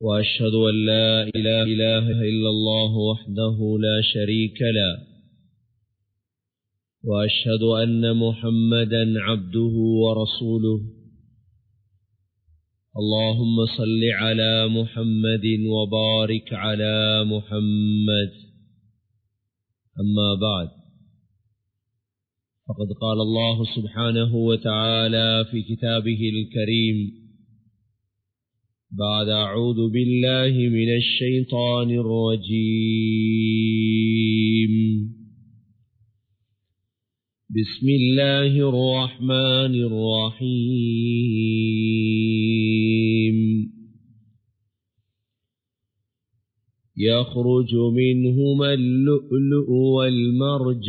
وأشهد أن لا إله, إله إلا الله وحده لا شريك له وأشهد أن محمدا عبده ورسوله. اللهم صل على محمد وبارك على محمد. أما بعد فقد قال الله سبحانه وتعالى في كتابه الكريم بعد أعوذ بالله من الشيطان الرجيم. بسم الله الرحمن الرحيم. يخرج منهما اللؤلؤ والمرجان.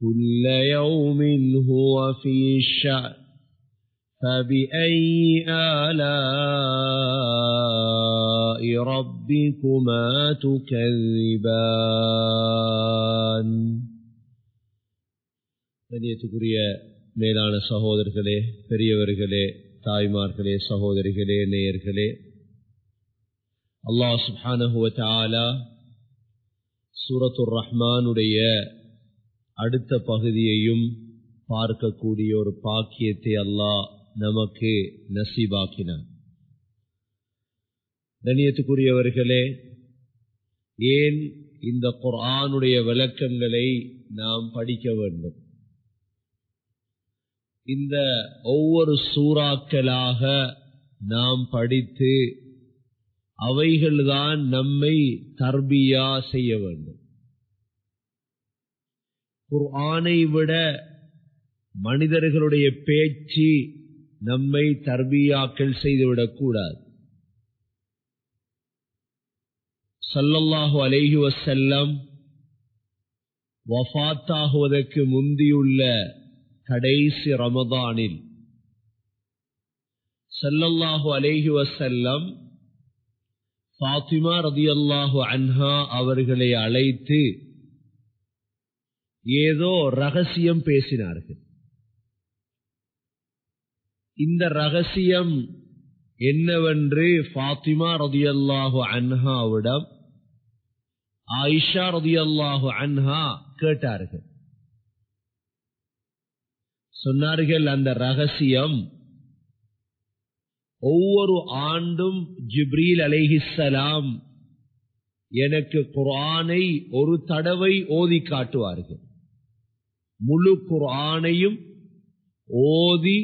كل يوم هو في الشأن فبأي آلاء ربكما تكذبان கண்ணியத்துக்குரிய மேலான சகோதரர்களே பெரியவர்களே தாய்மார்களே சகோதரிகளே நேயர்களே அல்லாஹ் சுப்ஹானஹுவ சூரத்துர் ரஹ்மானுடைய அடுத்த பகுதியையும் பார்க்கக்கூடிய ஒரு பாக்கியத்தை அல்லாஹ் நமக்கு நசீபாக்கினான். கண்ணியத்துக்குரியவர்களே ஏன் இந்த குரானுடைய விளக்கங்களை நாம் படிக்க வேண்டும்? இந்த ஒவ்வொரு சூறாக்களாக நாம் படித்து அவைகள்தான் நம்மை தர்பியா செய்ய வேண்டும். குர்ஆனை விட மனிதர்களுடைய பேச்சு நம்மை தர்பியாக்கள் செய்துவிடக்கூடாது சல்லல்லாஹு அலேஹி வசல்லம் வஃத்தாகுவதற்கு முந்தியுள்ள கடைசி ரமதானில் சல்லல்லாஹு அலேஹி வசல்லம் ஃபாத்திமா ரதியல்லாஹு அன்ஹா அவர்களை அழைத்து ஏதோ ரகசியம் பேசினார்கள். இந்த ரகசியம் என்னவென்று ஃபாத்திமா ரதியல்லாஹு அன்ஹாவிடம் ஆயிஷா ரதியல்லாஹு அன்ஹா கேட்டார்கள். சொன்னார்கள் அந்த ரகசியம் ஒவ்வொரு ஆண்டும் ஜிப்ரீல் அலைஹிஸ்ஸலாம் எனக்கு குரானை ஒரு தடவை ஓதி காட்டுவார்கள். முழு குரானையும் ஓதி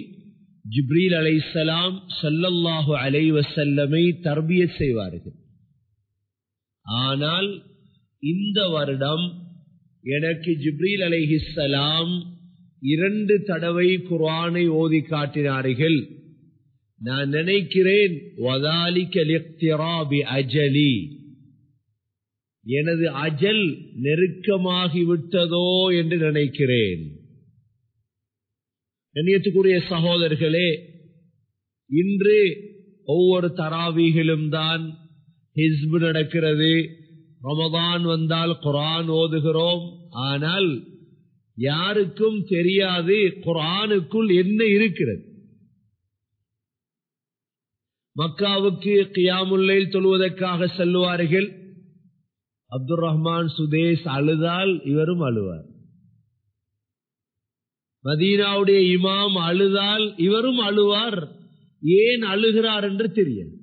ஜிப்ரீல் அலைசலாம் சல்லல்லாஹு அலைவசல்லமை தர்பிய செய்வார்கள். ஆனால் இந்த வருடம் எனக்கு ஜிப்ரீல் அலைஹிஸ்ஸலாம் இரண்டு தடவை குரானை ஓதி காட்டினார்கள். நான் நினைக்கிறேன் அஜலி. எனது அஜல் நெருக்கமாகிவிட்டதோ என்று நினைக்கிறேன். கண்ணியத்துக்குரிய சகோதரர்களே இன்று ஒவ்வொரு தராவிகளும் தான் ஹிஸ்பு நடக்கிறது. ரமதான் வந்தால் குரான் ஓதுகிறோம். ஆனால் யாருக்கும் தெரியாது குரானுக்குள் என்ன இருக்கிறது. மக்காவுக்கு கியாமுல்லையில் தொழுவதற்காக செல்வார்கள் அப்துல் ரஹ்மான் சுதேஷ் அழுதால் இவரும் அழுவார். மதீனாவுடைய இமாம் அழுதால் இவரும் அழுவார். ஏன் அழுகிறார் என்று தெரியாது.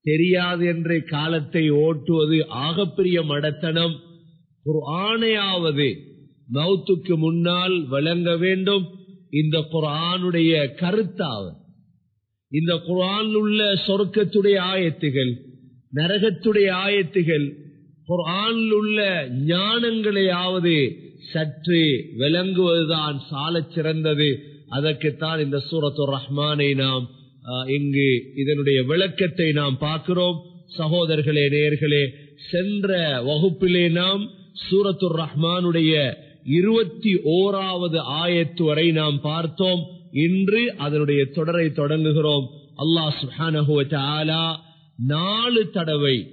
தெரியாது என்ற காலத்தை ஓட்டுவது ஆகப்பெரிய மடத்தனம். குர்ஆனையாவது மௌத்துக்கு முன்னால் வழங்க வேண்டும். இந்த குரானுடைய கருத்தாவது. இந்த குரான் உள்ள சொர்க்கத்துடைய ஆயத்துகள் நரகத்துடைய ஆயத்துகள் குரானில் உள்ள ஞானங்களையாவது சற்று விளங்குவதுதான் சாலச் சிறந்தது. அதற்குத்தான் இந்த சூரத்து ரஹ்மானை நாம் இங்கு இதனுடைய விளக்கத்தை நாம் பார்க்கிறோம். சகோதரர்களே நேர்களே சென்ற வகுப்பிலே நாம் சூரத்து ரஹ்மானுடைய இருபத்தி ஓராவது ஆயத்து வரை நாம் பார்த்தோம். இன்று அதனுடைய தொடரை தொடங்குகிறோம். அல்லாஹ் சுஹானஹுவ நாலு தடவை.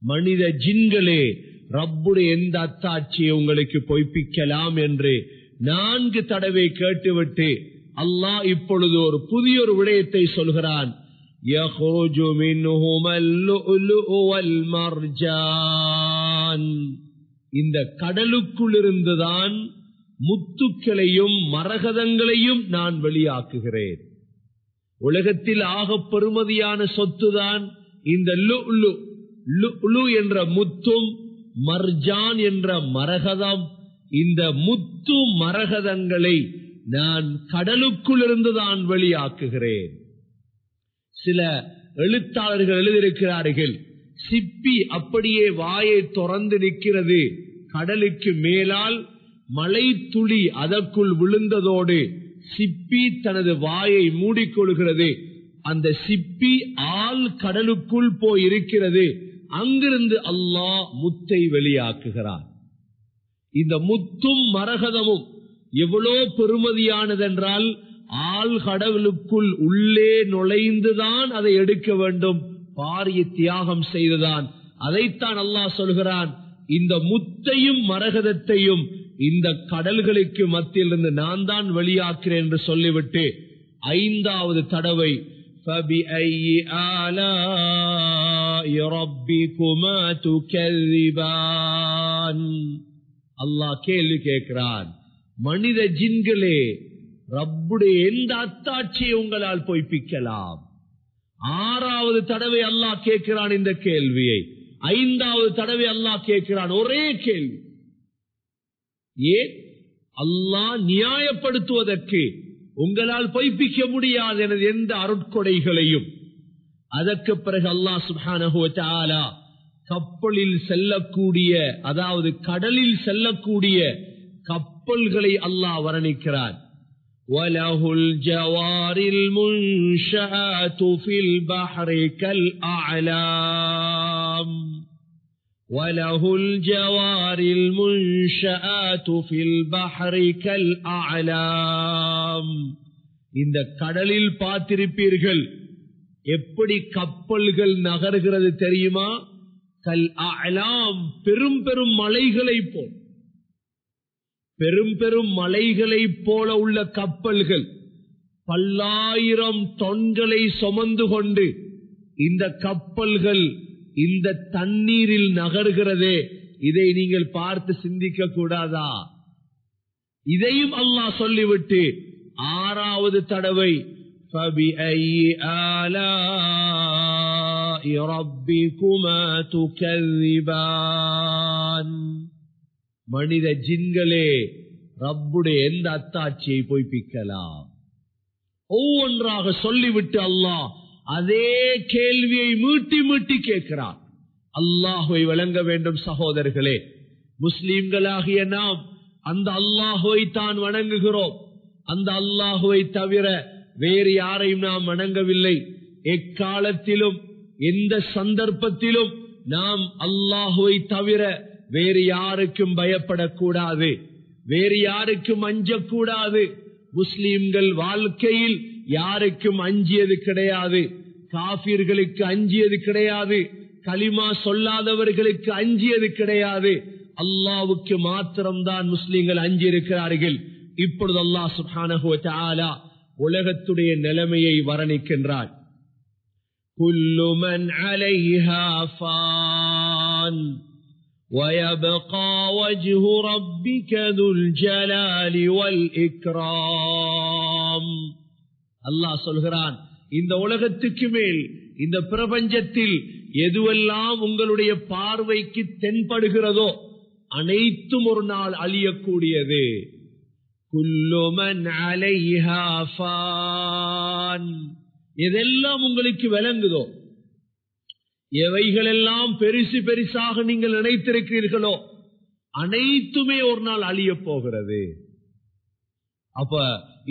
மனித ஜின்களே ரப்புடைய எந்த அத்தாட்சியை உங்களுக்கு பொய்ப்பிக்கலாம் என்று நான்கு தடவை கேட்டுவிட்டு அல்லாஹ் இப்பொழுது ஒரு புதிய ஒரு விடயத்தை சொல்கிறான். இந்த கடலுக்குள் இருந்துதான் முத்துக்களையும் மரகதங்களையும் நான் வெளியாக்குகிறேன். உலகத்தில் ஆக பெருமதியான சொத்துதான் இந்த லு என்ற முத்தும் மர்ஜான் என்ற மரகதம். இந்த முத்து மரகதங்களை நான் கடலுக்குள் இருந்து தான் வெளியாக்குகிறேன். சில எழுத்தாளர்கள் எழுதியிருக்கிறார்கள் சிப்பி அப்படியே வாயை துறந்து நிற்கிறது கடலுக்கு மேலால் மழை துளி அதற்குள் விழுந்ததோடு சிப்பி தனது வாயை மூடிக்கொள்கிறது. அந்த சிப்பி ஆள் கடலுக்குள் போய் இருக்கிறது அங்கிருந்து அல்லாஹ் முத்தை வெளியாக்குகிறார் இந்த முத்தும் மரகதமும் எவ்வளோ பெருமதியானதென்றால் ஆள் கடவுளுக்குள் உள்ளே நுழைந்துதான் அதை எடுக்க வேண்டும். பாரிய தியாகம் செய்துதான். அதைத்தான் அல்லாஹ் சொல்கிறான். இந்த முத்தையும் மரகதத்தையும் இந்த கடல்களுக்கு மத்தியிலிருந்து நான் தான் வெளியாக்கிறேன் என்று சொல்லிவிட்டு ஐந்தாவது தடவை அல்லாஹ் கேள்வி கேட்கிறான் மனித ஜின்களே ரப்புடைய எந்த அத்தாட்சியை உங்களால் பொய்ப்பிக்கலாம்? ஆறாவது தடவை அல்லாஹ் கேட்கிறான் இந்த கேள்வியை ஐந்தாவது தடவை அல்லாஹ் கேட்கிறான் ஒரே கேள்வி. ஏன் அல்லாஹ் நியாயப்படுத்துவதற்கு உங்களால் பொய்ப்பிக்க முடியாது எனது எந்த அருட்கொடைகளையும் அதற்கு பிறகு அல்லாஹ் சுபானஹுவ கப்பலில் செல்லக்கூடிய அதாவது கடலில் செல்லக்கூடிய கப்பல்களை அல்லாஹ் வர்ணிக்கிறான் وله الجوار المنشآت في البحر كالأعلام وله الجوار المنشآت في البحر كالأعلام இந்த கடலில் பார்த்திருப்பீர்கள் எப்படி கப்பல்கள் நகர்கிறது தெரியுமா கல் அலாம் பெரும் பெரும் மலைகளை போல் பெரும் பெரும் மலைகளை போல உள்ள கப்பல்கள் பல்லாயிரம் தொன்களை சுமந்து கொண்டு இந்த கப்பல்கள் இந்த தண்ணீரில் நகர்கிறதே இதை நீங்கள் பார்த்து சிந்திக்க கூடாதா? இதையும் அல்லாஹ் சொல்லிவிட்டு ஆறாவது தடவை மனித ஜின்களே ரப்புடைய எந்த அத்தாட்சியை பொய்ப்பிக்கலாம்? ஒவ்வொன்றாக சொல்லிவிட்டு அல்லாஹ் அதே கேள்வியை மீட்டி மீட்டி கேட்கிறான். அல்லாஹுவை வழங்க வேண்டும் சகோதரர்களே. முஸ்லீம்களாகிய நாம் அந்த அல்லாஹுவை தான் வணங்குகிறோம். அந்த அல்லாஹுவை தவிர வேறு யாரையும் நாம் வணங்கவில்லை. எக்காலத்திலும் எந்த சந்தர்ப்பத்திலும் நாம் அல்லாஹுவை தவிர வேறு யாருக்கும் பயப்படக்கூடாது. வேறு யாருக்கும் அஞ்சக்கூடாது. முஸ்லீம்கள் வாழ்க்கையில் யாருக்கும் அஞ்சியது கிடையாது காபிர்களுக்கு அஞ்சியது கிடையாது களிமா சொல்லாதவர்களுக்கு அஞ்சியது கிடையாது அல்லாவுக்கு மாத்திரம்தான் முஸ்லிம்கள் அஞ்சியிருக்கிறார்கள் இப்பொழுது அல்லாஹ் சுப்ஹானஹு வ தஆலா உலகத்துடைய நிலைமையை வர்ணிக்கின்றார் كل من عليها فان ويبقى وجه ربك ذو الجلال والإكرام அல்லாஹ் சொல்கிறான் இந்த உலகத்துக்கு மேல் இந்த பிரபஞ்சத்தில் எதுவெல்லாம் உங்களுடைய பார்வைக்கு தென்படுகிறதோ அனைத்தும் ஒரு நாள் அழியக்கூடியது. எதெல்லாம் உங்களுக்கு விளங்குதோ எவைகளெல்லாம் பெருசு பெருசாக நீங்கள் நினைத்திருக்கிறீர்களோ அனைத்துமே ஒரு நாள் அழிய போகிறது. அப்ப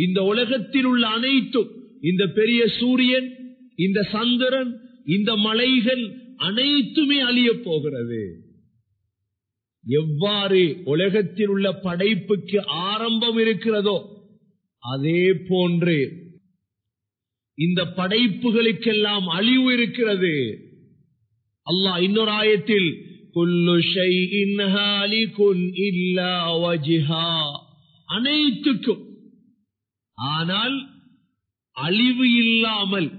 இந்த உலகத்தில் உள்ள அனைத்தும் இந்த பெரிய சூரியன் இந்த சந்திரன் இந்த மலைகள் அனைத்துமே அழிய போகிறது. எவ்வாறு உலகத்தில் உள்ள படைப்புக்கு ஆரம்பம் இருக்கிறதோ அதே போன்று இந்த படைப்புகளுக்கெல்லாம் அழிவு இருக்கிறது. அல்லாஹ் இன்னொரு ஆயத்தில் அனைத்துக்கும் ஆனால் அழிவு இல்லாமல்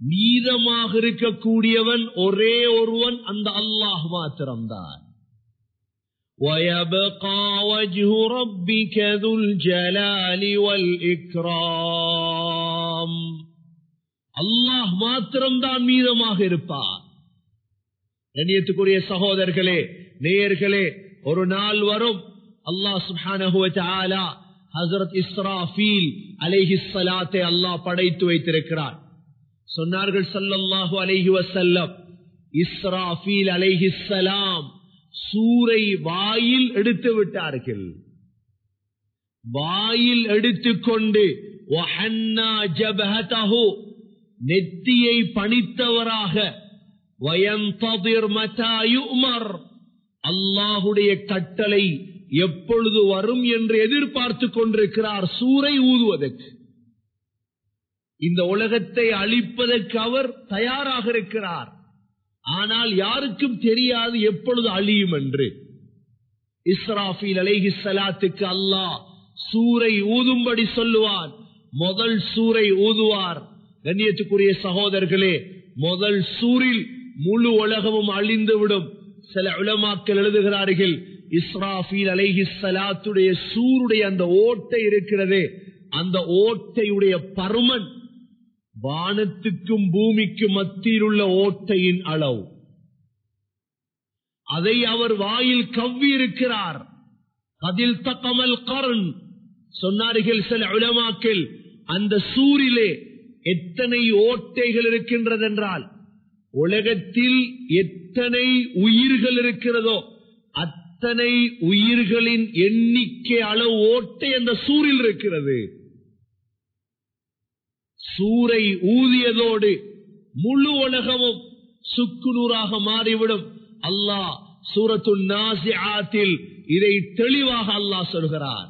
மீதமாக இருக்கக்கூடியவன் ஒரே ஒருவன் அந்த அல்லாஹ் மாத்திரம்தான் ويبقى وجه ربك ذو الجلال والإكرام அல்லாஹ் மாத்திரம்தான் மீதமாக இருப்பார் கண்ணியத்துக்குரிய சகோதரர்களே நேயர்களே ஒரு நாள் வரும் அல்லாஹ் சுப்ஹானஹு ஹசரத் இஸ்ராஃபீல் அலைஹி அல்லாஹ் படைத்து வைத்திருக்கிறார். சொன்னார்கள் சல்லல்லாஹு அலேஹி வசல்லம் இஸ்ராஃபீல் அலேஹி சலாம் சூரை வாயில் எடுத்து விட்டார்கள். வாயில் எடுத்துக்கொண்டு நெத்தியை பணித்தவராக அல்லாஹுடைய கட்டளை எப்பொழுது வரும் என்று எதிர்பார்த்து கொண்டிருக்கிறார் சூறை ஊதுவதற்கு. இந்த உலகத்தை அழிப்பதற்கு அவர் தயாராக இருக்கிறார். ஆனால் யாருக்கும் தெரியாது எப்பொழுது அழியும் என்று. இஸ்ராஃபில் அலைஹி சலாத்துக்கு அல்லாஹ் சூரை ஊதும்படி சொல்லுவார் முதல் சூரை ஊதுவார். கண்ணியத்துக்குரிய சகோதரர்களே முதல் சூரில் முழு உலகமும் அழிந்துவிடும். சில உலமாக்கள் எழுதுகிறார்கள் இஸ்ராஃபீல் அலைஹி சலாத்துடைய சூருடைய அந்த ஓட்டை இருக்கிறது அந்த ஓட்டையுடைய பருமன் வானத்துக்கும் பூமிக்கும் மத்தியில் உள்ள ஓட்டையின் அளவு. அதை அவர் வாயில் கவ்வி இருக்கிறார். அதில் தக்கமல் கரண் சொன்னார்கள் சில உலமாக்கில் அந்த சூரிலே எத்தனை ஓட்டைகள் இருக்கின்றது என்றால் உலகத்தில் எத்தனை உயிர்கள் இருக்கிறதோ அத்தனை அத்தனை உயிர்களின் எண்ணிக்கை அளவு ஓட்டை அந்த சூரில் இருக்கிறது. சூரை ஊதியதோடு முழு உலகமும் சுக்குநூறாக மாறிவிடும். அல்லாஹ் சூரத்து நாசிஆத்தில் இதை தெளிவாக அல்லாஹ் சொல்கிறார்.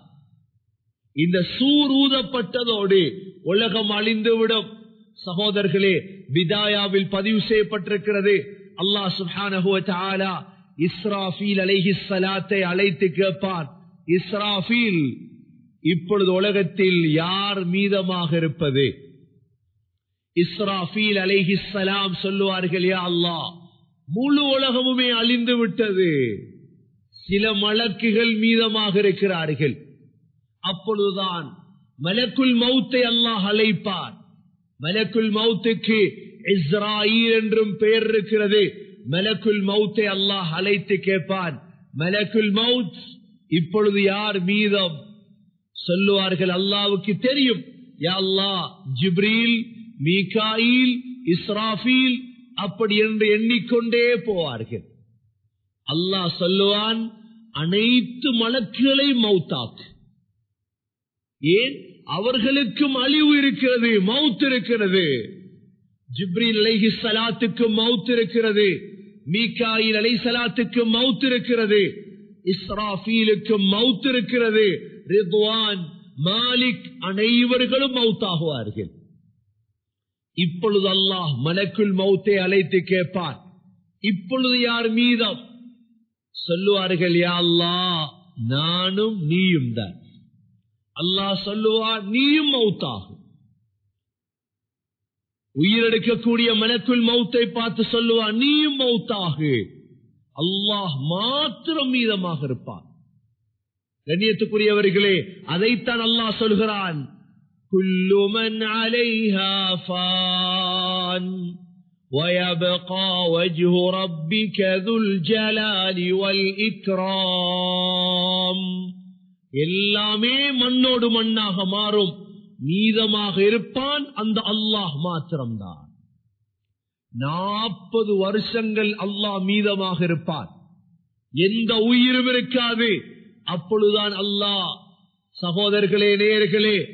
இந்த சூர் ஊதப்பட்டதோடு உலகம் அழிந்துவிடும். சகோதரர்களே பிதாயாவில் பதிவு செய்யப்பட்டிருக்கிறது. அல்லாஹ் சுப்ஹானஹு இஸ்ராஃபீல் அலைஹி சலாத்தை அழைத்து கேட்பார் இஸ்ராஃபீல் இப்பொழுது உலகத்தில் யார் மீதமாக இருப்பது? இஸ்ராஃபீல் அலைஹி சலாம் சொல்லுவார்கள் யா அல்லாஹ் முழு உலகமுமே அழிந்து விட்டது. சில மலக்குகள் மீதமாக இருக்கிறார்கள். அப்பொழுதுதான் மலக்குல் மௌத்தை அல்லாஹ் அழைப்பார் மலக்குல் மௌத்துக்கு இஸ்ராயில் என்றும் பெயர் இருக்கிறது. மலக்குல் மௌத்தை அல்லாஹ் அழைத்து கேட்பான். மலக்குல் மவுத் இப்பொழுது யார் மீதம்? சொல்லுவார்கள் அல்லாவுக்கு தெரியும். அல்லாஹ் ஜிப்ரீல் மீகாயில் இஸ்ராஃபீல் அப்படி என்று எண்ணிக்கொண்டே போவார்கள். அல்லாஹ் சொல்லுவான் அனைத்து மலக்குகளை மௌத்தாக்கு. ஏன்? அவர்களுக்கும் அழிவு இருக்கிறது மவுத் இருக்கிறது. ஜிப்ரீல் அலைஹி சலாத்துக்கு மவுத் இருக்கிறது. மீக்காயில் அலைசலாத்துக்கு மவுத் இருக்கிறது. இஸ்ராஃபீலுக்கு மவுத் இருக்கிறது. ரித்வான் மாலிக் அனைவர்களும் மவுத்தாகுவார்கள். இப்பொழுது அல்லாஹ் மலக்குள் மௌத்தை அழைத்து கேட்பார் இப்பொழுது யார் மீதம்? சொல்லுவார்கள் யா அல்லாஹ் நானும் நீயும் தான் அல்லாஹ் சொல்லுவார் நீயும் மௌத்தாகும் உயிரெடுக்கக்கூடிய மலக்குள் மௌத்தை பார்த்து சொல்லுவார் நீயும் மௌத்தாகு அல்லாஹ் மாத்திரம் மீதமாக இருப்பான் கண்ணியத்துக்குரியவர்களே அதைத்தான் அல்லாஹ் சொல்கிறான் كل من عليها فان ويبقى وجه ربك ذو الجلال والإكرام எல்லாமே மண்ணோடு மண்ணாக மாறும் மீதமாக இருப்பான் அந்த அல்லாஹ் மாத்திரம்தான். நாற்பது வருஷங்கள் அல்லாஹ் மீதமாக இருப்பான். எந்த உயிரும் இருக்காது. அப்பொழுதுதான் அல்லாஹ் சகோதரர்களே நேர்களே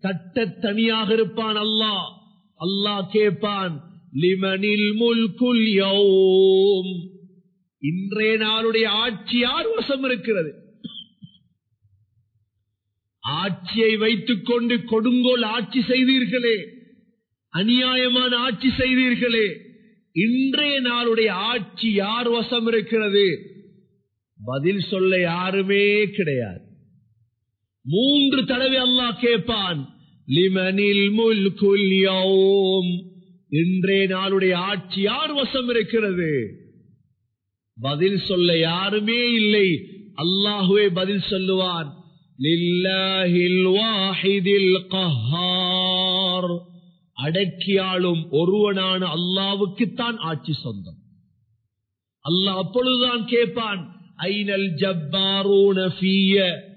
தட்ட தனியாக இருப்பான் அல்லாஹ். அல்லாஹ் கேட்பான் லிமனில் முல்குல் யோம். இன்றைய நாளுடைய ஆட்சி யார் வசம் இருக்கிறது? ஆட்சியை வைத்துக் கொண்டு கொடுங்கோல் ஆட்சி செய்தீர்களே. அநியாயமான ஆட்சி செய்தீர்களே. இன்றைய நாளுடைய ஆட்சி யார் வசம் இருக்கிறது? பதில் சொல்ல யாருமே கிடையாது. மூன்று தடவை அல்லாஹ் கேட்பான் லிமனில் முல்குல் இன்றைய நாளுடைய ஆட்சி யார் வசம் இருக்கிறது? பதில் சொல்ல யாருமே இல்லை. அல்லாஹுவே பதில் சொல்லுவான் லில்லாஹில் வாஹிதில் கஹார். ஒருவனான அல்லாவுக்குத்தான் ஆட்சி சொந்தம். அல்லாஹ் அப்பொழுதுதான் கேட்பான் ஐநல் ஜப்பாரூன ஃபீய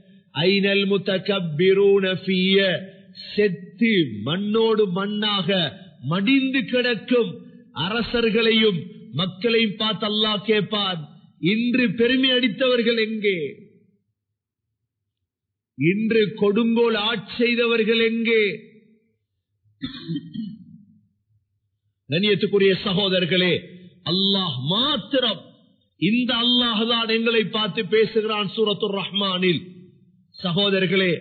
முத்தகப்பிரூன செத்து மண்ணோடு மண்ணாக மடிந்து கிடக்கும் அரசர்களையும் மக்களையும் பார்த்து அல்லாஹ் கேட்பான் இன்று பெருமை அடித்தவர்கள் எங்கே? இன்று கொடுங்கோல் ஆட்செய்தவர்கள் எங்கே? கண்ணியத்துக்குரிய சகோதரர்களே அல்லாஹ் மாத்திரம் இந்த அல்லாஹான் எங்களை பார்த்து பேசுகிறான் சூரத்துர் ரஹ்மானில். சகோதரர்களே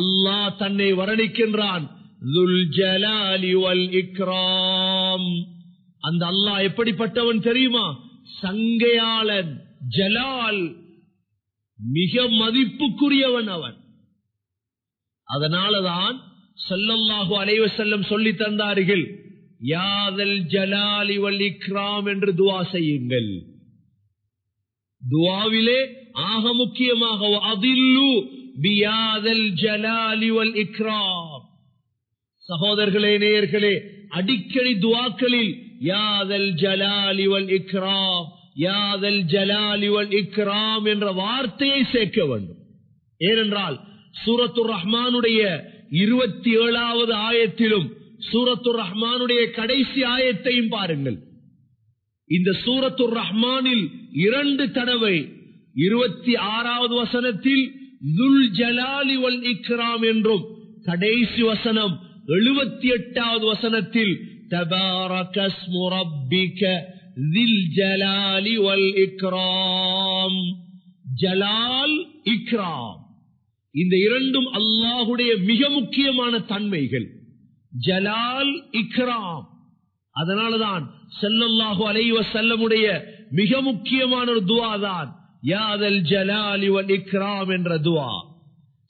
அல்லாஹ் தன்னை வர்ணிக்கின்றான் அந்த அல்லாஹ் எப்படிப்பட்டவன் தெரியுமா? சங்கையாளன் ஜலால் மிக மதிப்புக்குரியவன் அவன். அதனாலதான் சொல்லல்லாஹு அலைவ செல்லம் சொல்லி தந்தார்கள் யாதல் ஜலாலி வல் இக்ராம் என்று துவா செய்யுங்கள். துவாவிலே ஆக முக்கியமாக அதில்லு பியாதல் ஜலாலி வல் இக்ராம் சகோதரர்களே நேயர்களே அடிக்கடி துவாக்களில் யாதல் ஜலாலி வல் இக்ராம் யாதல் ஜலாலி வல் இக்ராம் என்ற வார்த்தையை சேர்க்க வேண்டும். ஏனென்றால் சூரத்து ரஹ்மானுடைய இருபத்தி ஏழாவது ஆயத்திலும் சூரத்து ரஹ்மானுடைய கடைசி ஆயத்தையும் பாருங்கள். இந்த சூரத்து ரஹ்மானில் இரண்டு தடவை இருபத்தி ஆறாவது வசனத்தில் துல் ஜலாலி வல் இக்ராம் என்றும் கடைசி வசனம் எழுபத்தி எட்டாவது வசனத்தில் ஜலால் இக்ராம். இந்த இரண்டும் அல்லாஹுடைய மிக முக்கியமான தன்மைகள். ஜலால் இக்ராம். அதனாலதான் செல்லல்லாஹு அலைவ செல்லமுடைய மிக முக்கியமான ஒரு துவா தான். யாதல் ஜலால் இக்ராம் என்ற துவா.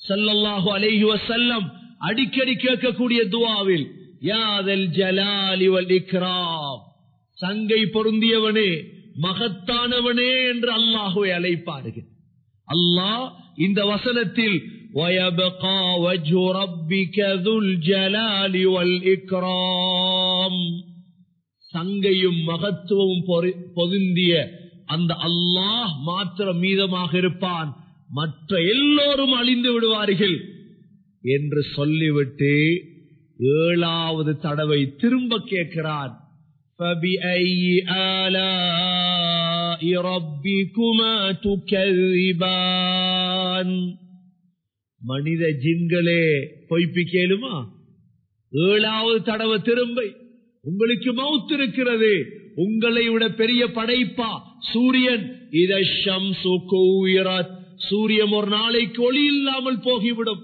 செல்லல்லாஹு அலைஹி செல்லம் அடிக்கடி கேட்கக்கூடிய துவாவில் யாதல் ஜலால் வல் இக்ராம். சங்கை பொருந்தியவனே மகத்தானவனே என்று அல்லாஹுவை அழைப்பார்கள். அல்லாஹ் இந்த வசனத்தில் சங்கையும் மகத்துவமும் பொதுந்திய அந்த அல்லாஹ் மாத்திரம் மீதமாக இருப்பான். மற்ற எல்லோரும் அழிந்து விடுவார்கள் என்று சொல்லிவிட்டு ஏழாவது தடவை திரும்ப கேட்கிறான். மனித ஜின்களே பொய்ப்பு கேளுமா? ஏழாவது தடவை திரும்பை உங்களுக்கு மவுத்து இருக்கிறது. உங்களை விட பெரிய படைப்பா சூரியன். இதம் சூரியன் ஒரு நாளைக்கு ஒளி இல்லாமல் போகிவிடும்.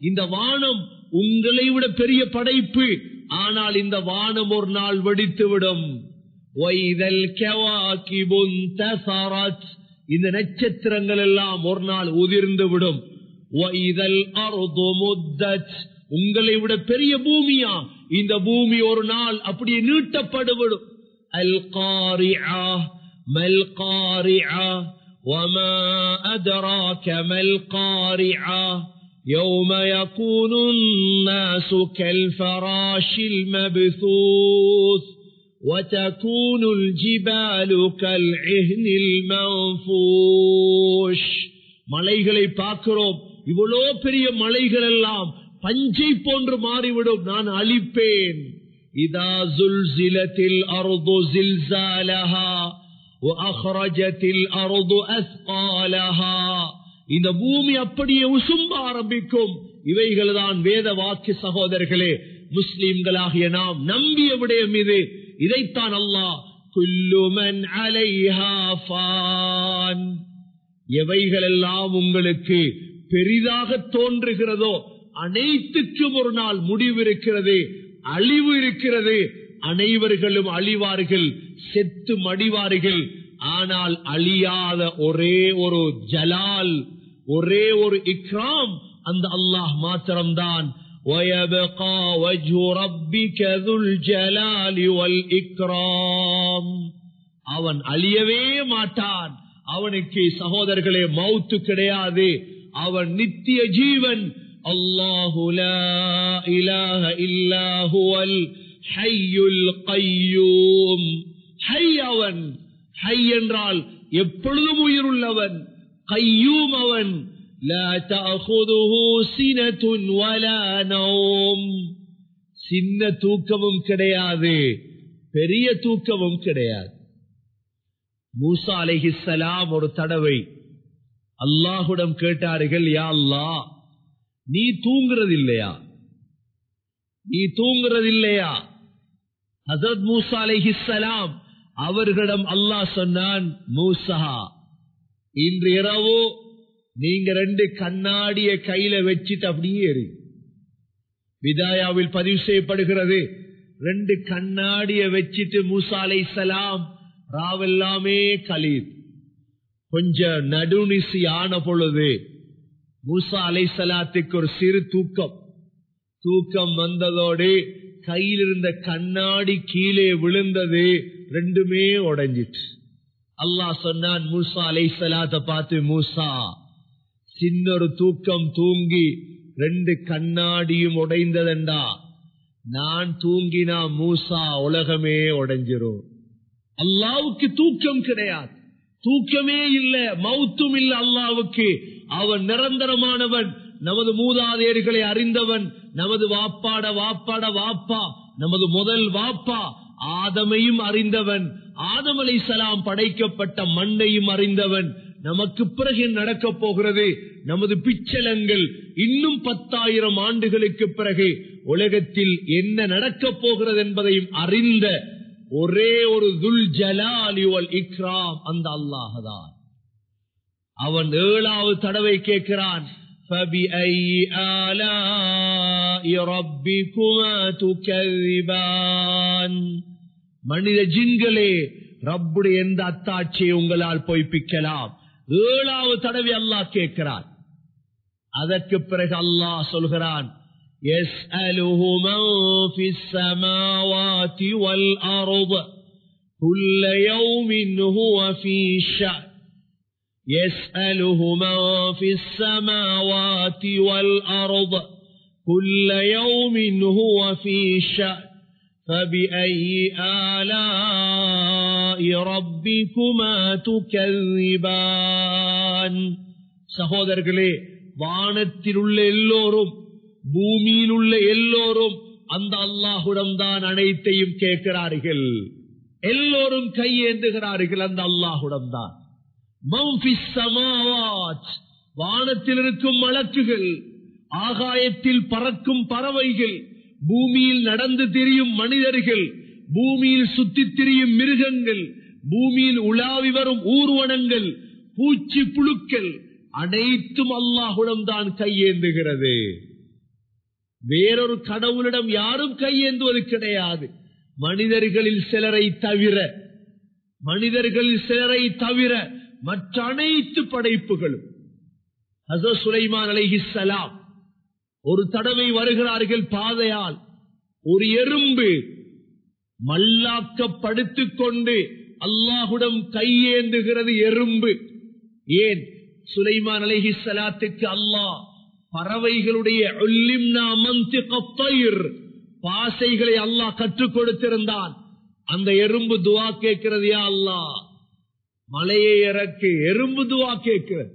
இந்த வானம் உங்களை விட பெரிய படைப்பு. ஆனால் இந்த வானம் ஒரு நாள் வெடித்துவிடும் وَإِذَا الْكَوَاكِبُ انتَثَرَتْ. இந்த நட்சத்திரங்கள் எல்லாம் ஒரு நாள் உதிர்ந்து விடும் وَإِذَا الْأَرْضُ مُدَّتْ. உங்களை விட பெரிய பூமியா இந்த பூமி ஒரு நாள் அப்படியே நீட்டப்படுவிடும் القارعة ما القارعة وما أدراك ما القارعة يوم يكون الناس كالفراش المبثوث وتكون الجبال كالعهن المنفوش மலைகளை பார்க்கிறோம் இவ்வளோ பெரிய மலைகள் எல்லாம் பஞ்சை போன்று மாறிவிடும் நான் அழிப்பேன் இதா ஜுல்சிலத்தில் அருது ஜில்சாலஹா وأخرجت الأرض أثقالها இந்த பூமி அப்படியே உசும்ப ஆரம்பிக்கும். இவைகள் தான் வேத வாக்கிய சகோதரர்களே முஸ்லிம்களாகிய நாம் நம்பிய விடயம் இது இதைத்தான் அல்லாஹ் குல்லுமன் அலைஹா எவைகளெல்லாம் உங்களுக்கு பெரிதாக தோன்றுகிறதோ அனைத்துக்கும் ஒரு நாள் முடிவு இருக்கிறது அழிவு இருக்கிறது. அனைவர்களும் அழிவார்கள் செத்து மடிவார்கள். ஆனால் அழியாத ஒரே ஒரு ஜலால் ஒரே ஒரு இக்ராம் அந்த அல்லாஹ் மாத்திரம்தான். அவன் அழியவே மாட்டான். அவனுக்கு சகோதரர்களே மவுத்து கிடையாது. அவன் நித்திய ஜீவன். அல்லாஹுல் என்றால் எப்பொழுதும் உயிருள்ளவன். கையூம் அவன் சின்ன தூக்கமும் கிடையாது பெரிய தூக்கமும் கிடையாது மூசா அலஹிசலாம் ஒரு தடவை அல்லாஹுடம் கேட்டார்கள் யா அல்லா நீ தூங்குறது இல்லையா நீ தூங்குறது இல்லையா ஹசரத் மூசா அலஹிசலாம் அவர்களிடம் அல்லாஹ் சொன்னான் மூசா இன்று இரவு நீங்க ரெண்டு கண்ணாடிய கையில வச்சுட்டு அப்படியே எறி விதாயாவில் பதிவு செய்யப்படுகிறது. ரெண்டு கண்ணாடிய வச்சுட்டு மூசா சலாம் ராவெல்லாமே கலீர் கொஞ்ச நடுநிசி ஆன பொழுது மூசா அலைசலாத்துக்கு ஒரு சிறு தூக்கம். தூக்கம் வந்ததோடு கையில் இருந்த கண்ணாடி கீழே விழுந்தது ரெண்டுமே உடைஞ்சிட்டு அல்லாஹ் சொன்னான் மூசா அலைசலாத்த பார்த்து மூசா சின்னொரு தூக்கம் தூங்கி ரெண்டு கண்ணாடியும் உடைந்ததண்டா? நான் தூங்கினா மூசா உலகமே உடைஞ்சிரும். அல்லாவுக்கு தூக்கம் கிடையாது. தூக்கமே இல்ல மௌத்தும் இல்ல அல்லாவுக்கு. அவன் நிரந்தரமானவன் நமது மூதாதையர்களை அறிந்தவன் நமது வாப்பாட வாப்பாட வாப்பா நமது முதல் வாப்பா ஆதமையும் அறிந்தவன். ஆதம் அலை சலாம் படைக்கப்பட்ட மண்ணையும் அறிந்தவன். நமக்கு பிறகு நடக்க போகிறது? நமது பிச்சலங்கள் இன்னும் பத்தாயிரம் ஆண்டுகளுக்கு பிறகு உலகத்தில் என்ன நடக்கப் போகிறது என்பதையும் அறிந்த ஒரே ஒரு துல் ஜலாலி இக்ராம் அந்த அல்லாஹதான். அவன் ஏழாவது தடவை கேட்கிறான். فبأي آلاء ربكما تكذبان மனித ஜின்களே ரப்புடைய எந்த அத்தாட்சியை உங்களால் பொய்ப்பிக்கலாம் ஏழாவது தடவை அல்லாஹ் கேட்கிறான் அதற்கு பிறகு அல்லாஹ் சொல்கிறான் يسأله من في السماوات والأرض كل يوم هو في شأن يسأله من في السماوات والأرض كل يوم هو في شأن فبأي آلاء ربكما تكذبان சகோதரர்களே வானத்தில் உள்ள எல்லோரும் பூமியில் உள்ள எல்லோரும் அந்த அல்லாஹுடம் தான் அனைத்தையும் கேட்கிறார்கள் எல்லோரும் கையேந்துகிறார்கள் அந்த அல்லாஹுடம் தான் வானத்தில் இருக்கும் மலக்குகள் ஆகாயத்தில் பறக்கும் பறவைகள் பூமியில் நடந்து திரியும் மனிதர்கள் பூமியில் சுத்தி திரியும் மிருகங்கள் பூமியில் உலாவி வரும் ஊர்வனங்கள் பூச்சி புழுக்கள் அனைத்தும் அல்லாஹுடம் தான் கையேந்துகிறது. வேறொரு கடவுளிடம் யாரும் கையேந்துவது கிடையாது. மனிதர்களில் சிலரை தவிர மனிதர்களில் சிலரை தவிர மற்ற அனைத்து படைப்புகளும். ஹசோ சுலைமான் அலைஹிஸ்ஸலாம் ஒரு தடவை வருகிறார்கள் பாதையால். ஒரு எறும்பு மல்லாக்கப்படுத்திக் கொண்டு அல்லாஹுடம் கையேந்துகிறது எறும்பு. ஏன்? சுலைமான் அலஹி சலாத்துக்கு அல்லாஹ் பறவைகளுடைய பாசைகளை அல்லாஹ் கற்றுக் கொடுத்திருந்தான். அந்த எறும்பு துவா கேட்கிறது யா அல்லாஹ் மலையை இறக்க எறும்பு துவா கேட்கிறது.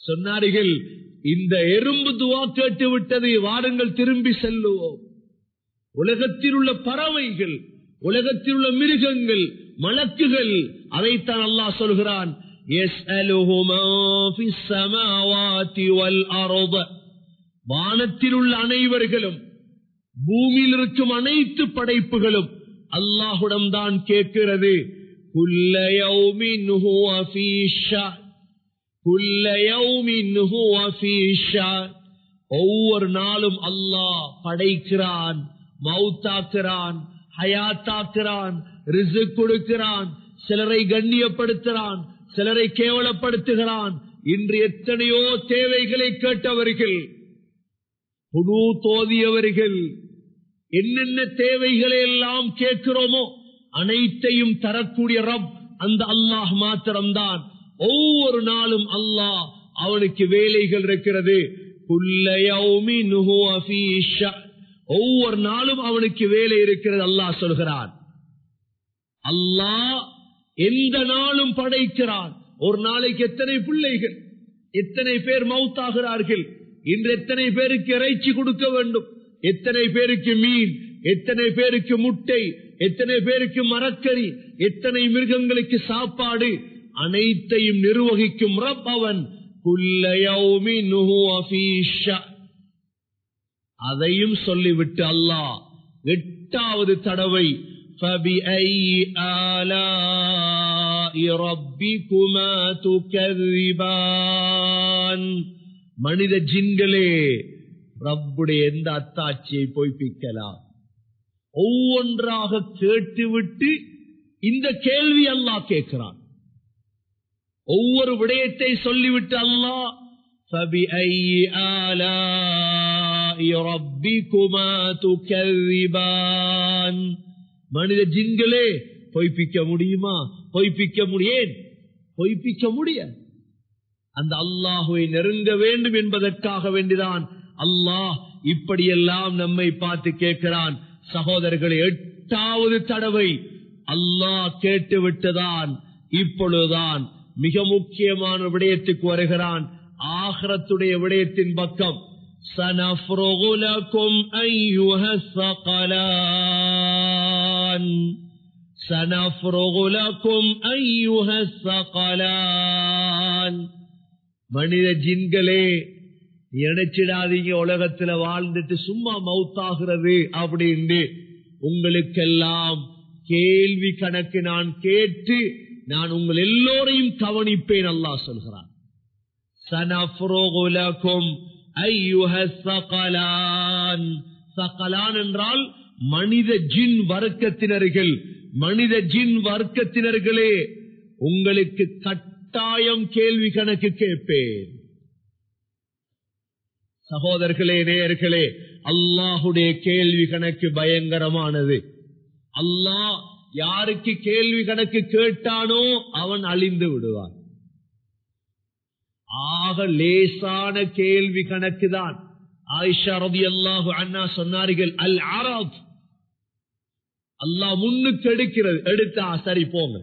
சொன்னார்கள் இந்த எறும்பு துவா கேட்டு விட்டதை வாருங்கள் திரும்பி செல்லுவோம். உலகத்தில் உள்ள பறவைகள் உலகத்தில் உள்ள மிருகங்கள் மலக்குகள் அதைத்தான் அல்லாஹ் சொல்கிறான் வானத்தில் உள்ள அனைவர்களும் பூமியில் இருக்கும் அனைத்து படைப்புகளும் அல்லாஹுடம் தான் கேட்கிறது. ஒவ்வொரு நாளும் அல்லாஹ் படைக்கிறான் மவுத்தாக்குறான் ஹயாத்தாக்குறான் ரிசு கொடுக்கிறான் சிலரை கண்ணியப்படுத்துகிறான் சிலரை கேவலப்படுத்துகிறான். இன்று எத்தனையோ தேவைகளை கேட்டவர்கள் புது தோதியவர்கள் என்னென்ன தேவைகளை எல்லாம் கேட்கிறோமோ அனைத்தையும் தரக்கூடிய ரப் அந்த அல்லாஹ் மாத்திரம்தான். ஒவ்வொரு நாளும் அல்லாஹ் அவனுக்கு வேலைகள் இருக்கிறது. ஒவ்வொரு நாளும் அவனுக்கு வேலை இருக்கிறது அல்லாஹ் சொல்கிறான். அல்லாஹ் எந்த நாளும் படைக்கிறான். ஒரு நாளைக்கு எத்தனை பிள்ளைகள் எத்தனை பேர் மவுத்தாகிறார்கள் இன்று எத்தனை பேருக்கு இறைச்சி கொடுக்க வேண்டும் எத்தனை பேருக்கு மீன் எத்தனை பேருக்கு முட்டை எத்தனை பேருக்கு மரக்கறி எத்தனை மிருகங்களுக்கு சாப்பாடு அனைத்தையும் நிர்வகிக்கும் ரப் அவன் அதையும் சொல்லிவிட்டு அல்லாஹ் எட்டாவது தடவை மனித ஜின்களே ரப்புடைய எந்த அத்தாட்சியை பொய்ப்பிக்கலாம்? ஒவ்வொன்றாக கேட்டுவிட்டு இந்த கேள்வி அல்லாஹ் கேட்கிறான். ஒவ்வொரு விடயத்தை சொல்லிவிட்டு அல்லாஹ் மனித ஜிங்களே பொய்ப்பிக்க முடியுமா? பொய்ப்பிக்க முடியேன் பொய்ப்பிக்க முடிய. அந்த அல்லாஹுவை நெருங்க வேண்டும் என்பதற்காக வேண்டிதான். அல்லாஹ் இப்படியெல்லாம் நம்மை பார்த்து கேட்கிறான். சகோதரர்களை எட்டாவது தடவை அல்லாஹ் கேட்டு விட்டுதான் இப்பொழுதுதான் மிக முக்கியமான விடயத்துக்கு வருகிறான். ஆகரத்துடைய விடயத்தின் பக்கம் சனஃப்ருகுலக்கும் ஐயுஹஸ்ஸகலான் சனஃப்ருகுலக்கும் ஐயுஹஸ்ஸகலான் மனித ஜின்களே நினைச்சிடாதீங்க உலகத்துல வாழ்ந்துட்டு சும்மா மவுத்தாகிறது அப்படின்னு உங்களுக்கெல்லாம் கேள்வி கணக்கு நான் கேட்டு நான் உங்கள் எல்லோரையும் கவனிப்பேன் அல்லாஹ் சொல்கிறான். சகலான் என்றால் மனித ஜின் வர்க்கத்தினர்கள். மனித ஜின் வர்க்கத்தினர்களே உங்களுக்கு கட்டாயம் கேள்வி கணக்கு கேட்பேன். சகோதரர்களே நேயர்களே அல்லாஹுடைய கேள்வி கணக்கு பயங்கரமானது. அல்லாஹ் யாருக்கு கேள்வி கணக்கு கேட்டானோ அவன் அழிந்து விடுவான். ஆக லேசான கேள்வி கணக்கு தான். ஆயிஷா ரதி அல்லாஹு அண்ணா சொன்னார்கள் அல் அரப் அல்லாஹ் முன்னுக்கு எடுக்கிறது எடுத்தா சரி போங்க.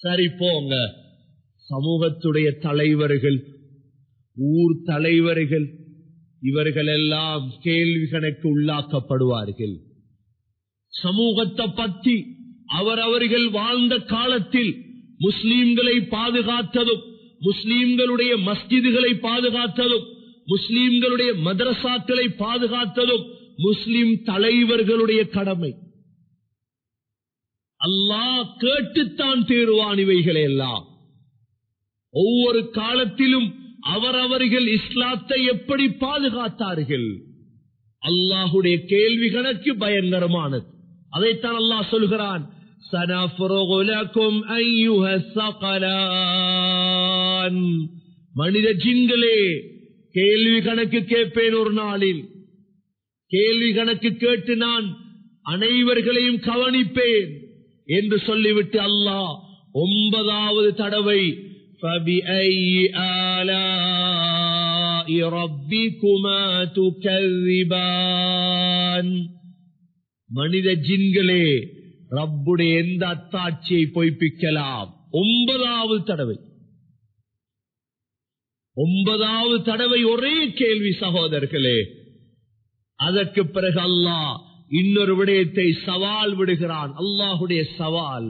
சரி போங்க. சமூகத்துடைய தலைவர்கள் ஊர் தலைவர்கள் இவர்கள் எல்லாம் கேள்வி கணக்கு உள்ளாக்கப்படுவார்கள். சமூகத்தை பற்றி அவர் அவர்கள் வாழ்ந்த காலத்தில் முஸ்லீம்களை பாதுகாத்ததும் முஸ்லீம்களுடைய மஸ்ஜிதுகளை பாதுகாத்ததும் முஸ்லீம்களுடைய மதரசாக்களை பாதுகாத்ததும் முஸ்லிம் தலைவர்களுடைய கடமை. அல்லாஹ் கேட்டுத்தான் தேர்வான் இவைகளை எல்லாம் ஒவ்வொரு காலத்திலும் அவரவர்கள் இஸ்லாத்தை எப்படி பாதுகாத்தார்கள்? அல்லாஹுடைய கேள்வி கணக்கு பயங்கரமானது. அதைத்தான் அல்லாஹ் சொல்கிறான் மனித ஜிங்களே கேள்வி கணக்கு கேட்பேன் ஒரு நாளில். கேள்வி கணக்கு கேட்டு நான் அனைவர்களையும் கவனிப்பேன் என்று சொல்லிவிட்டு அல்லாஹ் ஒன்பதாவது தடவை فبأي آلاء ربكما تكذبان மனித ஜின்களே ரப்புடைய எந்த அத்தாட்சியை பொய்ப்பிக்கலாம் ஒன்பதாவது தடவை ஒன்பதாவது தடவை ஒரே கேள்வி சகோதரர்களே அதற்கு பிறகு அல்லாஹ் இன்னொரு விடயத்தை சவால் விடுகிறான் அல்லாஹுடைய சவால்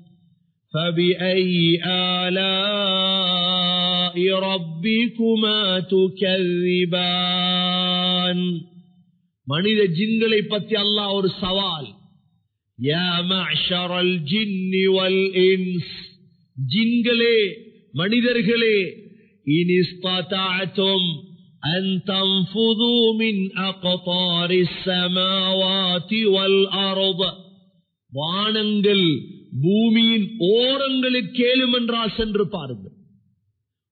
فبأي آلاء ربكما تكذبان மனித ஜின்களை பற்றி அல்லாஹ் ஒரு சவால் யா மஅஷரல் ஜின்னி வல் இன்ஸ் ஜின்களே மனிதர்களே இனிஸ்ததஅதும் أن تنفذوا من أقطار السماوات والأرض வானங்கள் பூமியின் ஓரங்களுக்கு கேளுமென்றால் சென்று பாருங்கள்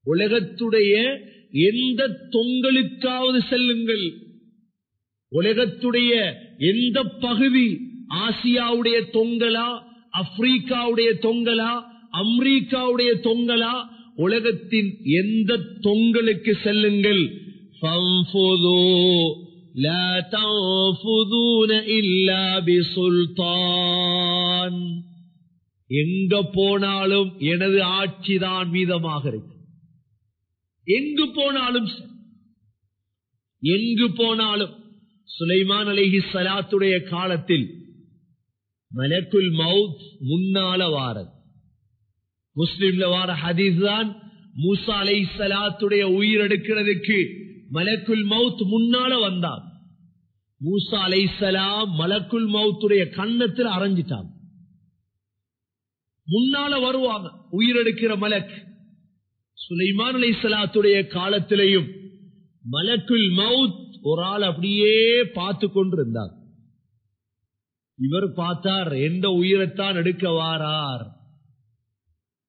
உலகத்துடைய எந்த தொங்கலுக்காவது செல்லுங்கள் உலகத்துடைய எந்த பகுதி ஆசியாவுடைய தொங்கலா ஆப்பிரிக்காவுடைய தொங்கலா அமெரிக்காவுடைய தொங்கலா உலகத்தின் எந்த தொங்கலுக்கு செல்லுங்கள் لا تنفذون إلا بسلطان எங்க போனாலும் எனது ஆட்சிதான் மீதமாக இருக்கு. எங்கு போனாலும் எங்கு போனாலும் சுலைமான் அலஹி சலாத்துடைய காலத்தில் மலக்குல் மவுத் முன்னால வாரது. முஸ்லிம்ல வார ஹதீஸ் தான் மூசா அலை சலாத்துடைய உயிர் எடுக்கிறதுக்கு மலக்குல் மவுத் முன்னால வந்தார் மூசா அலை சலாம் மலக்குல் மவுத்துடைய கண்ணத்தில் அரைஞ்சிட்டான். முன்னால வருவாங்க. உயிரெடுக்கிற மலக். சுலைமான் அலை சலாத்துடைய காலத்திலையும் மலக்குள் மவுத் ஒரு ஆள் அப்படியே பார்த்து கொண்டிருந்தார். இவர் பார்த்தார் எந்த உயிரைத்தான் எடுக்க வாரார்?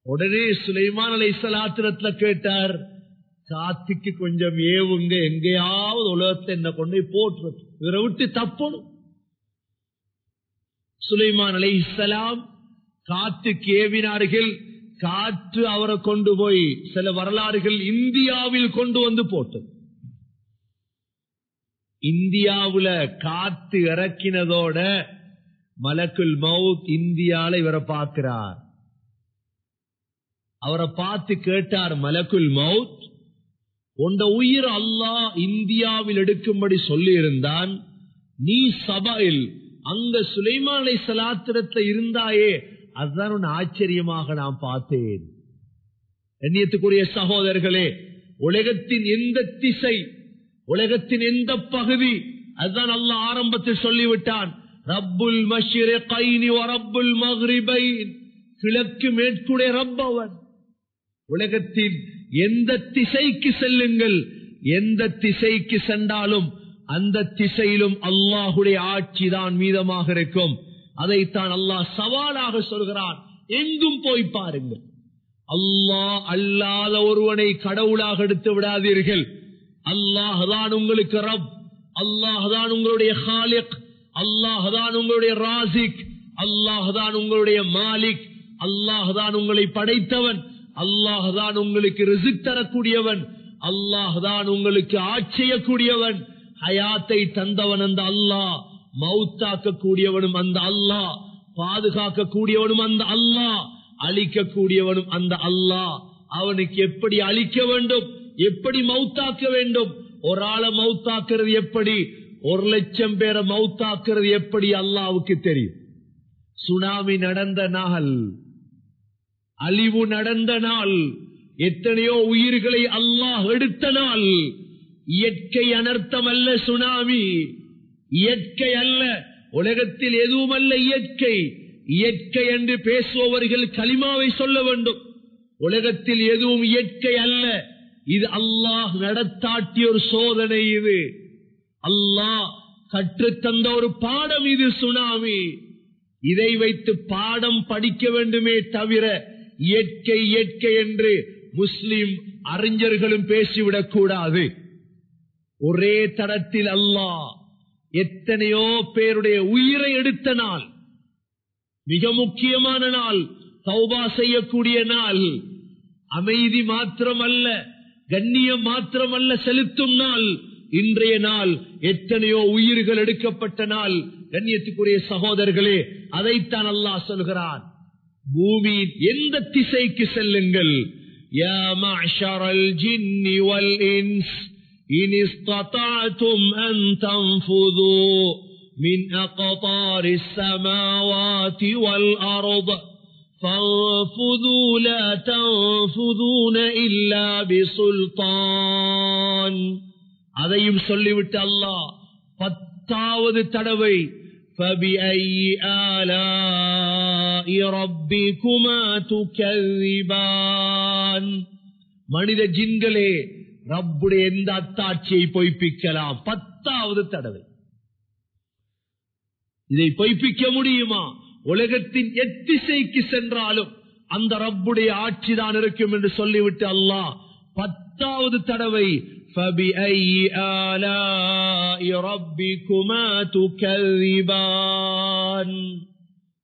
உடனே சுலைமான் அலை சலாத்திரத்துல கேட்டார் காத்துக்கு கொஞ்சம் ஏவுங்க எங்கேயாவது உலகத்தை என்ன கொண்டு போட்டு இவரை விட்டு தப்பணும். சுலைமான் அலை இஸ்லாம் காத்து கேவினார்கள் காற்று அவரை கொண்டு போய் சில வரலாறுகள் இந்தியாவில் கொண்டு வந்து போட்டது. இந்தியாவுல காத்து இறக்கினதோட மலக்குல் மவுத் இந்தியால இவரை பார்க்கிறார். அவரை பார்த்து கேட்டார் மலக்குல் மவுத் உண்ட உயிர் அல்லாஹ் இந்தியாவில் எடுக்கும்படி சொல்லி இருந்தான் நீ சபையில் அங்க சுலைமான சலாத்திரத்தை இருந்தாயே அதுதான் உன் ஆச்சரியமாக நான் பார்த்தேன். எண்ணியத்துக்குரிய சகோதரர்களே உலகத்தின் எந்த திசை உலகத்தின் எந்த பகுதி அதுதான் அல்ல ஆரம்பத்தில் சொல்லிவிட்டான். ரப்புல் மஷிர கைனி ரப்புல் மஹ்ரிபைன் கிழக்கு மேற்குடைய ரப்பவன் உலகத்தின் எந்த திசைக்கு செல்லுங்கள் எந்த திசைக்கு சென்றாலும் அந்த திசையிலும் அல்லாஹுடைய ஆட்சி தான் மீதமாக இருக்கும். அதைத்தான் அல்லாஹ் சவாலாக சொல்கிறான். எங்கும் போய் பாருங்கள். அல்லாஹ் அல்லாத ஒருவனை கடவுளாக எடுத்து விடாதீர்கள். அல்லாஹதான் உங்களுக்கு ரப். அல்லாஹதான் உங்களுடைய ஹாலிக். அல்லாஹதான் உங்களுடைய ராசிக். அல்லாஹதான் உங்களுடைய மாலிக். அல்லாஹதான் உங்களை படைத்தவன். அல்லாஹதான் உங்களுக்கு ரிசிக் தரக்கூடியவன். அல்லாஹதான் உங்களுக்கு ஆட்சியக்கூடியவன். ஹயாத்தை தந்தவன் அந்த அல்லாஹ். மவுத்தாக்க கூடியவனும் அந்த அல்லாஹ் பாதுகாக்க கூடியவனும் அந்த அல்லாஹ் அழிக்கக்கூடியவனும் அந்த அல்லாஹ். அவனுக்கு எப்படி அழிக்க வேண்டும் எப்படி மௌத்தாக்க வேண்டும் ஒரு ஆளை மௌத்தாக்குறது எப்படி ஒரு லட்சம் பேரை மௌத்தாக்குறது எப்படி அல்லாவுக்கு தெரியும். சுனாமி நடந்த நாள் அழிவு நடந்த நாள் எத்தனையோ உயிர்களை அல்லாஹ் எடுத்த நாள் இயற்கை அனர்த்தம் அல்ல சுனாமி. இயற்கை அல்ல. உலகத்தில் எதுவும் அல்ல இயற்கை. இயற்கை என்று பேசுபவர்கள் களிமாவை சொல்ல வேண்டும். உலகத்தில் எதுவும் இயற்கை அல்ல. இது அல்லாஹ் நடத்தாட்டிய ஒரு சோதனை இது. அல்லாஹ் கற்றுத்தந்த ஒரு பாடம் இது சுனாமி. இதை வைத்து பாடம் படிக்க வேண்டுமே தவிர இயற்கை இயற்கை என்று முஸ்லிம் அறிஞர்களும் பேசிவிடக் கூடாது ஒரே தரத்தில் அல்லாஹ் எத்தனையோ பேருடைய உயிரை எடுத்த நாள். மிக முக்கியமான நாள். சௌபா செய்யக்கூடிய நாள். அமைதி மாத்திரமல்ல கண்ணியம் மாத்திரமல்ல செலுத்தும் நாள். இன்றைய நாள் எத்தனையோ உயிர்கள் எடுக்கப்பட்ட நாள். கண்ணியத்துக்குரிய சகோதரர்களே அதைத்தான் அல்லாஹ் சொல்கிறான். பூமியின் எந்த திசைக்கு செல்லுங்கள்? யா மாஷரல் ஜின்னி வல் இன்ஸ். إن استطعتم أن تنفذوا من أقطار السماوات والأرض فانفذوا لا تنفذون إلا بسلطان அதையும் சொல்லிவிட்டு அல்லாஹ் பத்தாவது தடவை فبأي آلاء ربكما تكذبان மனித ஜின்களே ரப்புடைய எந்த அத்தாட்சியை பொய்ப்பிக்கலாம்? பத்தாவது தடவை. இதை பொய்ப்பிக்க முடியுமா? உலகத்தின் எத்திசைக்கு சென்றாலும் அந்த ரப்புடைய ஆட்சி தான் இருக்கும் என்று சொல்லிவிட்டு அல்லாஹ் பத்தாவது தடவை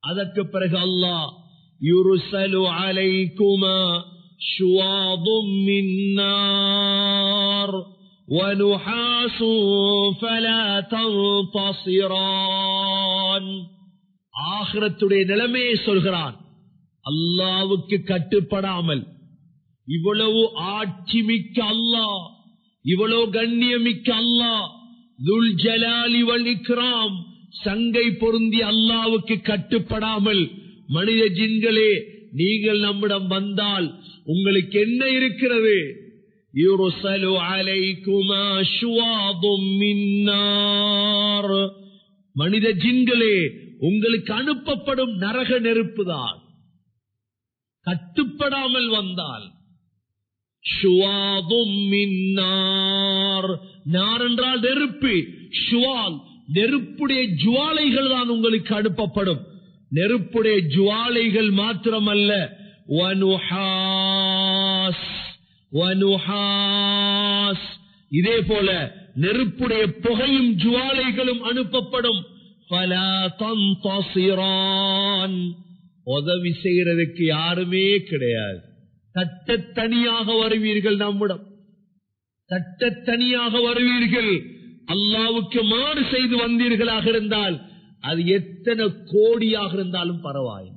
அதற்கு பிறகு அல்லாஹ் يرسل عليكما شواظ من نار ونحاس فلا تنتصران ஆகிரத்துடைய நிலைமையை சொல்கிறான் அல்லாவுக்கு கட்டுப்படாமல் இவ்வளவு ஆட்சி மிக்க அல்லாஹ் இவ்வளவு கண்ணியமிக்க அல்லாஹ் துல் ஜலாலி வல் இக்ராம் சங்கை பொருந்தி அல்லாவுக்கு கட்டுப்படாமல் மனித ஜின்களே நீங்கள் நம்மிடம் வந்தால் உங்களுக்கு என்ன இருக்கிறது يرسل عليكما شواظ من نار மனித ஜின்களே உங்களுக்கு அனுப்பப்படும் நரக நெருப்புதான் கட்டுப்படாமல் வந்தால் நார் என்றால் நெருப்பு ஷுவால் நெருப்புடைய ஜுவாலைகள் தான் உங்களுக்கு அனுப்பப்படும் நெருப்புடைய ஜுவாலைகள் மாத்திரமல்ல இதே போல நெருப்புடைய புகையும் ஜுவாலைகளும் அனுப்பப்படும். பல தன் உதவி செய்யறதுக்கு யாருமே கிடையாது. தட்ட தனியாக வருவீர்கள் நம்மிடம். தட்ட தனியாக வருவீர்கள். அல்லாவுக்கு மாறு செய்து வந்தீர்களாக இருந்தால் அது எத்தனை கோடியாக இருந்தாலும் பரவாயில்லை.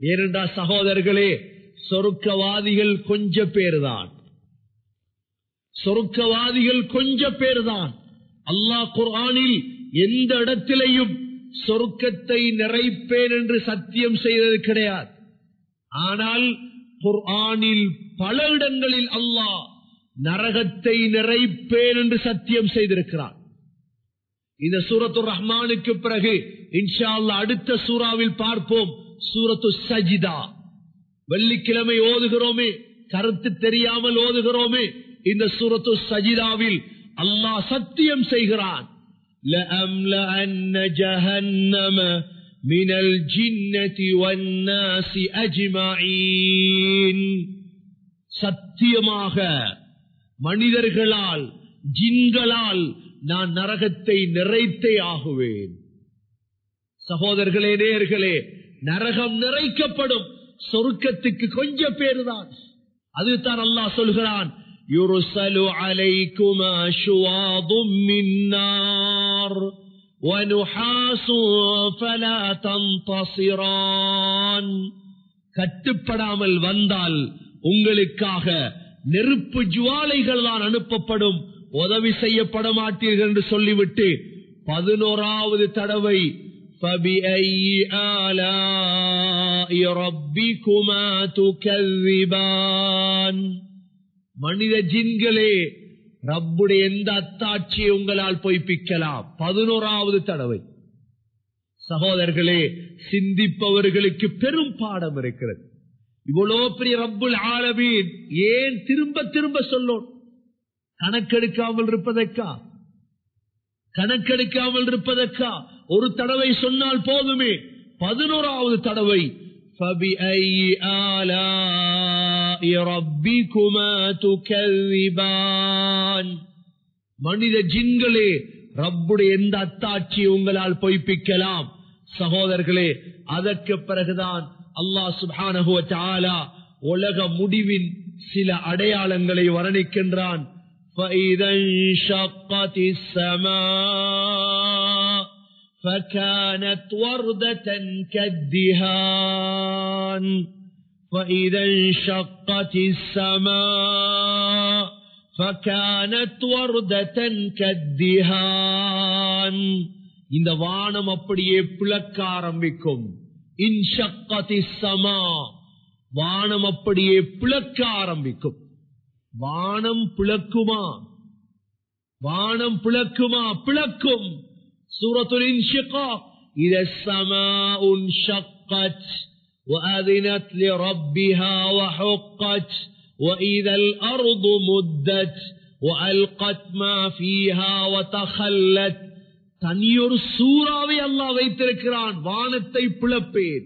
ஏனென்றா சகோதரர்களே சொருக்கவாதிகள் கொஞ்ச பேர்தான். சொருக்கவாதிகள் கொஞ்ச பேர்தான். அல்லாஹ் குர்ஆனில் எந்த இடத்திலையும் சொருக்கத்தை நிறைப்பேன் என்று சத்தியம் செய்தது கிடையாது. ஆனால் குர்ஆனில் பல இடங்களில் அல்லாஹ் நரகத்தை நிறைப்பேன் என்று சத்தியம் செய்திருக்கிறார் இந்த சூரத்து ரஹ்மானுக்கு பிறகு இன்ஷா அல்லா அடுத்த சூறாவில் பார்ப்போம். சூரத்து சஜிதா. வெள்ளிக்கிழமை ஓதுகிறோமே கருத்து தெரியாமல் ஓதுகிறோமே இந்த சூரத்து சஜிதாவில் அல்லாஹ் சத்தியம் செய்கிறான். சத்தியமாக மனிதர்களால் ஜிங்களால் நான் நரகத்தை நிறைத்தே ஆகுவேன். சகோதரர்களே நேர்களே நரகம் நிறைக்கப்படும் சொருக்கத்துக்கு கொஞ்சம் பேருதான் அதுதான் அல்லாஹ் சொல்கிறான் يرسل عليكما شواظ من نار ونحاس فلا تنتصران கட்டுப்படாமல் வந்தால் உங்களுக்காக நெருப்பு ஜுவாலைகள் தான் அனுப்பப்படும் உதவி செய்யப்பட மாட்டீர்கள் என்று சொல்லிவிட்டு பதினோராவது தடவை فبأي آلاء ربكما تكذبان மனித ஜின்களே ரப்புடைய எந்த அத்தாட்சியை உங்களால் பொய்ப்பிக்கலாம் பதினோராவது தடவை சகோதரர்களே சிந்திப்பவர்களுக்கு பெரும் பாடம் இருக்கிறது இவ்வளோ பெரிய ரப்புல் ஆலமீன் ஏன் திரும்ப திரும்ப சொல்லும் கணக்கெடுக்காமல் இருப்பதற்கா கணக்கெடுக்காமல் இருப்பதற்கா ஒரு தடவை சொன்னால் போதுமே பதினோராவது தடவை فبأي آلاء ربكما تكذبان மனித ஜின்களே ரப்புடைய எந்த அத்தாட்சியை உங்களால் பொய்ப்பிக்கலாம் சகோதரர்களே அதற்கு பிறகுதான் அல்லாஹ் சுப்ஹானஹு வ தஆலா உலக முடிவின் சில அடையாளங்களை வர்ணிக்கின்றான் فَإِذَا انشَقَّتِ السَّمَاءُ فَكَانَتْ وَرْدَةً كَالدِّهَانِ فَإِذَا انشَقَّتِ السَّمَاءُ فَكَانَتْ وَرْدَةً كَالدِّهَانِ இந்த வானம் அப்படியே பிளக்க ஆரம்பிக்கும் இன்ஷக்கதி சமா வானம் அப்படியே பிளக்க ஆரம்பிக்கும் வானம் பிளக்குமா வானம் பிளக்குமா பிளக்கும் சூரத்துல் இன்ஷிகா إذا السماء انشقت وأذنت لربها وحقت وإذا الأرض مدت وألقت ما فيها وتخلت தனியொரு சூறாவை அல்லாஹ் வைத்திருக்கிறான் வானத்தை பிளப்பேன்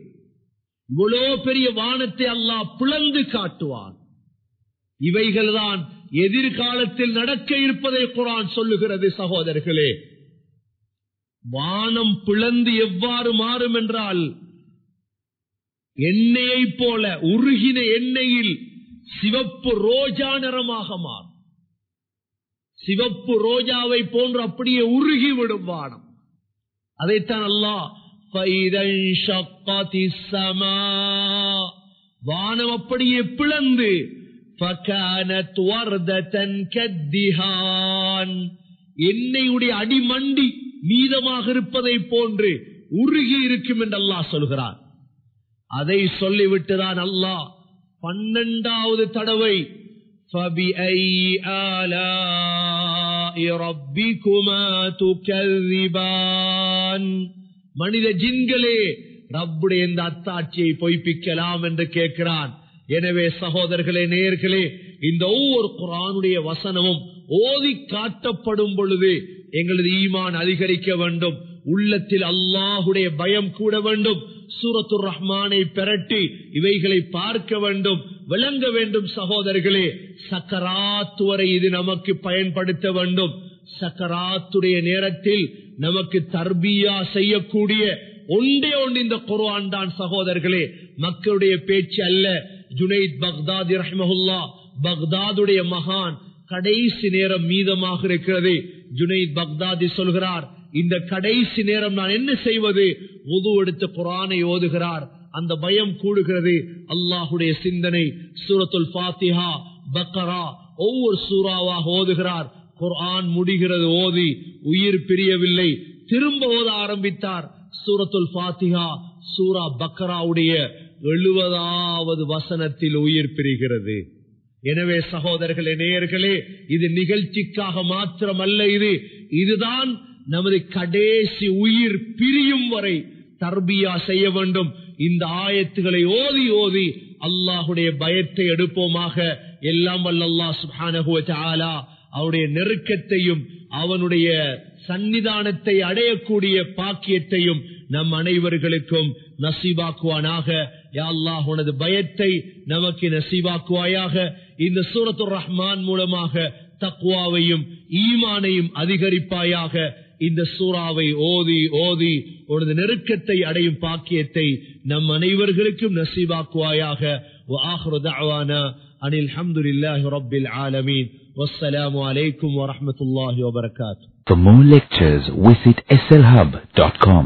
இவ்வளோ பெரிய வானத்தை அல்லாஹ் பிளந்து காட்டுவான் இவைகள்தான் எதிர்காலத்தில் நடக்க இருப்பதை குரான் சொல்லுகிறது சகோதரர்களே வானம் பிளந்து எவ்வாறு மாறும் என்றால் எண்ணெயை போல உருகின எண்ணெயில் சிவப்பு ரோஜா நிறமாக மாறும். சிவப்பு ரோஜாவை போன்று அப்படியே உருகி விடும் வானம். அதைத்தான் அல்லா வானம் அப்படியே பிளந்து எண்ணெயுடைய அடிமண்டி மீதமாக இருப்பதை போன்று உருகி இருக்கும் என்று அல்லாஹ் சொல்கிறார் அதை சொல்லிவிட்டுதான் அல்லாஹ் பன்னெண்டாவது தடவை மனித ஜின்களே ரப்புடைய இந்த அத்தாட்சியை பொய்ப்பிக்கலாம் என்று கேட்கிறான். எனவே சகோதரர்களே நேர்களே இந்த ஒவ்வொரு குரானுடைய வசனமும் ஓதி காட்டப்படும் பொழுது எங்களது ஈமான் அதிகரிக்க வேண்டும். உள்ளத்தில் அல்லாஹுடைய பயம் கூட வேண்டும். சூரத்துர் ரஹ்மானை பெரட்டி இவைகளை பார்க்க வேண்டும். விளங்க வேண்டும் சகோதரர்களே. சக்கராத்து வரை இது நமக்கு பயன்படுத்த வேண்டும். சக்கராத்துடைய நேரத்தில் நமக்கு தர்பியா செய்யக்கூடிய ஒன்றே ஒன்று இந்த குர்ஆன் தான் சகோதரர்களே. மக்களுடைய பேச்சு அல்ல. ஜுனைத் பக்தாதி ரஹ்மஹுல்லா பக்தாதுடைய மகான். கடைசி நேரம் மீதமாக இருக்கிறது. ஜுனைத் பக்தாதி சொல்கிறார் இந்த கடைசி நேரம் நான் என்ன செய்வது? உது எடுத்து குரானை ஓதுகிறார். அந்த பயம் கூடுகிறது. அல்லாஹுடைய சிந்தனை சூரத்துல் பாத்திஹா பக்கரா ஒவ்வொரு சூறாவாக ஓதுகிறார். குர்ஆன் முடிகிறது ஓதி உயிர் பிரியவில்லை. திரும்ப ஓத ஆரம்பித்தார். சூரத்துல் பாத்திஹா சூரா பக்கராவுடைய எழுபதாவது வசனத்தில் உயிர் பிரிகிறது. எனவே சகோதரர்களே நேயர்களே இது நிகழ்ச்சிக்காக மாத்திரமல்ல இது. இதுதான் நமது கடைசி உயிர் பிரியும் வரை தர்பியா செய்ய வேண்டும். இந்த ஆயத்துகளை ஓதி ஓதி அல்லாஹுடைய பயத்தை எடுப்போமாக. எல்லாம் வல்லல்லா சுபானகுவ ஆலா அவருடைய நெருக்கத்தையும் அவனுடைய சன்னிதானத்தை அடையக்கூடிய பாக்கியத்தையும் நம் அனைவர்களுக்கும் நசீபாக்குவானாக. அல்லாஹ் உனது பயத்தை நமக்கு நசீபாக்குவாயாக. இந்த சூரத்து ரஹ்மான் மூலமாக தக்குவாவையும் ஈமானையும் அதிகரிப்பாயாக இந்த சூறாவை ஓதி ஓதி உனது நெருக்கத்தை அடையும் பாக்கியத்தை நம் அனைவர்களுக்கும் நசீபாக்குவாயாக அனில் அஹமதுல்லாஹி ரபில் ஆலமீன் والسلام عليكم ورحمة الله وبركاته For more lectures, visit slhub.com.